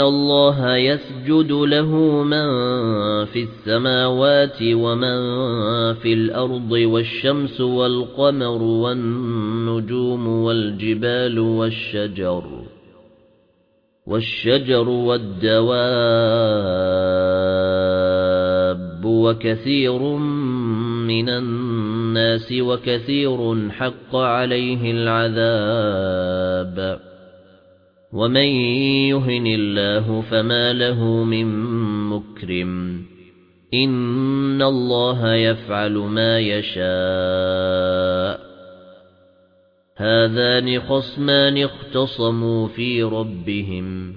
اللَّهَ يَسْجُدُ لَهُ مَن فِي السَّمَاوَاتِ وَمَن فِي الْأَرْضِ وَالشَّمْسُ وَالْقَمَرُ وَالنُّجُومُ وَالْجِبَالُ وَالشَّجَرُ وَالشَّجَرُ وَالدَّوَابُّ وَكَثِيرٌ مِنَ النَّاسِ وَكَثِيرٌ حَقَّ عَلَيْهِ الْعَذَابُ وَمَن يُهِنِ اللَّهُ فَمَا لَهُ مِن مُّكْرِمٍ إِنَّ اللَّهَ يَفْعَلُ مَا يَشَاءُ هَذَانِ خَصْمَانِ اخْتَصَمُوا فِي رَبِّهِمْ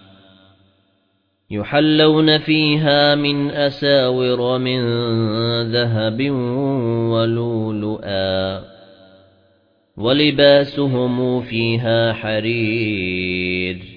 يُحَلَّوْنَ فِيهَا مِنْ أَسَاوِرَ مِنْ ذَهَبٍ وَلُؤْلُؤًا وَلِبَاسُهُمْ فِيهَا حَرِيرٌ.